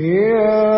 Yeah.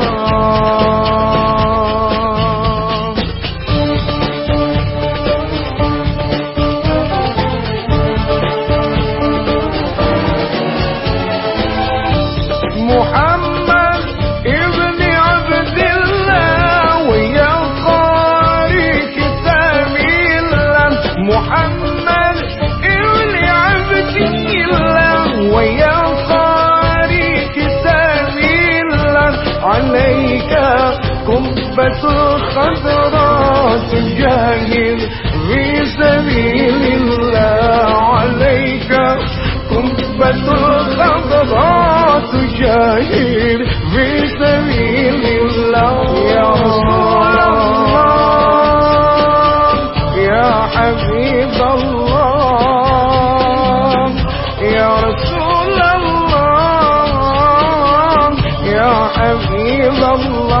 خضراء تجاهد في سبيل الله عليك. قبة خضراء تجاهد في سبيل الله. يا رسول الله يا حبيب الله يا رسول الله يا حبيب الله.